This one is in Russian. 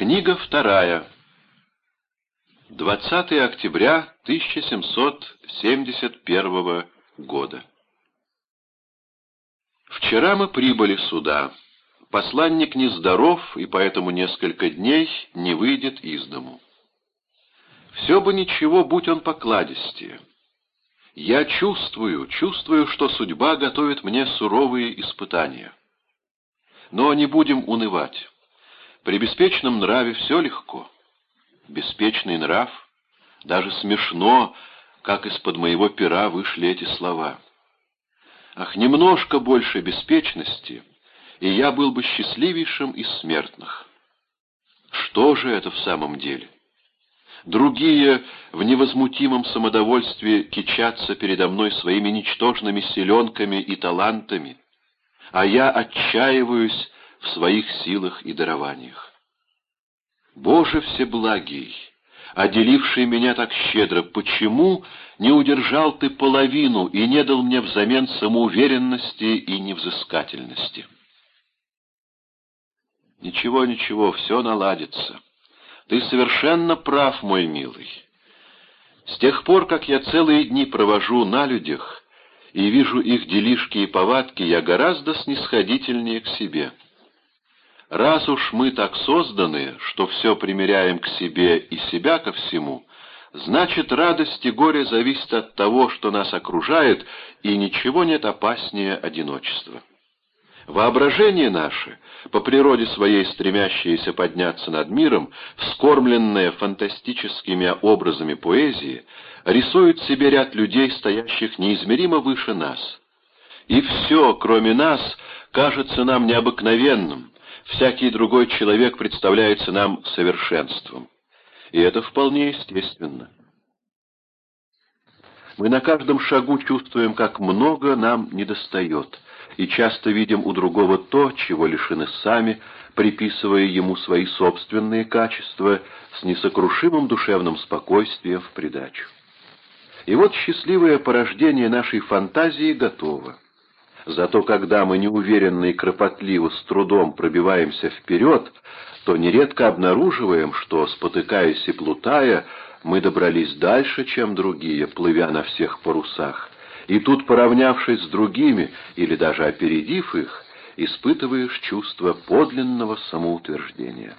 Книга вторая. 20 октября 1771 года. Вчера мы прибыли сюда. Посланник нездоров и поэтому несколько дней не выйдет из дому. Все бы ничего, будь он покладистее. Я чувствую, чувствую, что судьба готовит мне суровые испытания. Но не будем унывать. При беспечном нраве все легко. Беспечный нрав, даже смешно, как из-под моего пера вышли эти слова. Ах, немножко больше беспечности, и я был бы счастливейшим из смертных. Что же это в самом деле? Другие в невозмутимом самодовольстве кичатся передо мной своими ничтожными селенками и талантами, а я отчаиваюсь в своих силах и дарованиях. Боже всеблагий, отделивший меня так щедро, почему не удержал ты половину и не дал мне взамен самоуверенности и невзыскательности? Ничего, ничего, все наладится. Ты совершенно прав, мой милый. С тех пор, как я целые дни провожу на людях и вижу их делишки и повадки, я гораздо снисходительнее к себе. Раз уж мы так созданы, что все примеряем к себе и себя ко всему, значит, радость и горе зависят от того, что нас окружает, и ничего нет опаснее одиночества. Воображение наше, по природе своей стремящееся подняться над миром, вскормленное фантастическими образами поэзии, рисует себе ряд людей, стоящих неизмеримо выше нас. И все, кроме нас, кажется нам необыкновенным, всякий другой человек представляется нам совершенством. И это вполне естественно. Мы на каждом шагу чувствуем, как много нам недостает, и часто видим у другого то, чего лишены сами, приписывая ему свои собственные качества с несокрушимым душевным спокойствием в придачу. И вот счастливое порождение нашей фантазии готово. Зато когда мы неуверенно и кропотливо с трудом пробиваемся вперед, то нередко обнаруживаем, что, спотыкаясь и плутая, мы добрались дальше, чем другие, плывя на всех парусах. И тут, поравнявшись с другими или даже опередив их, испытываешь чувство подлинного самоутверждения.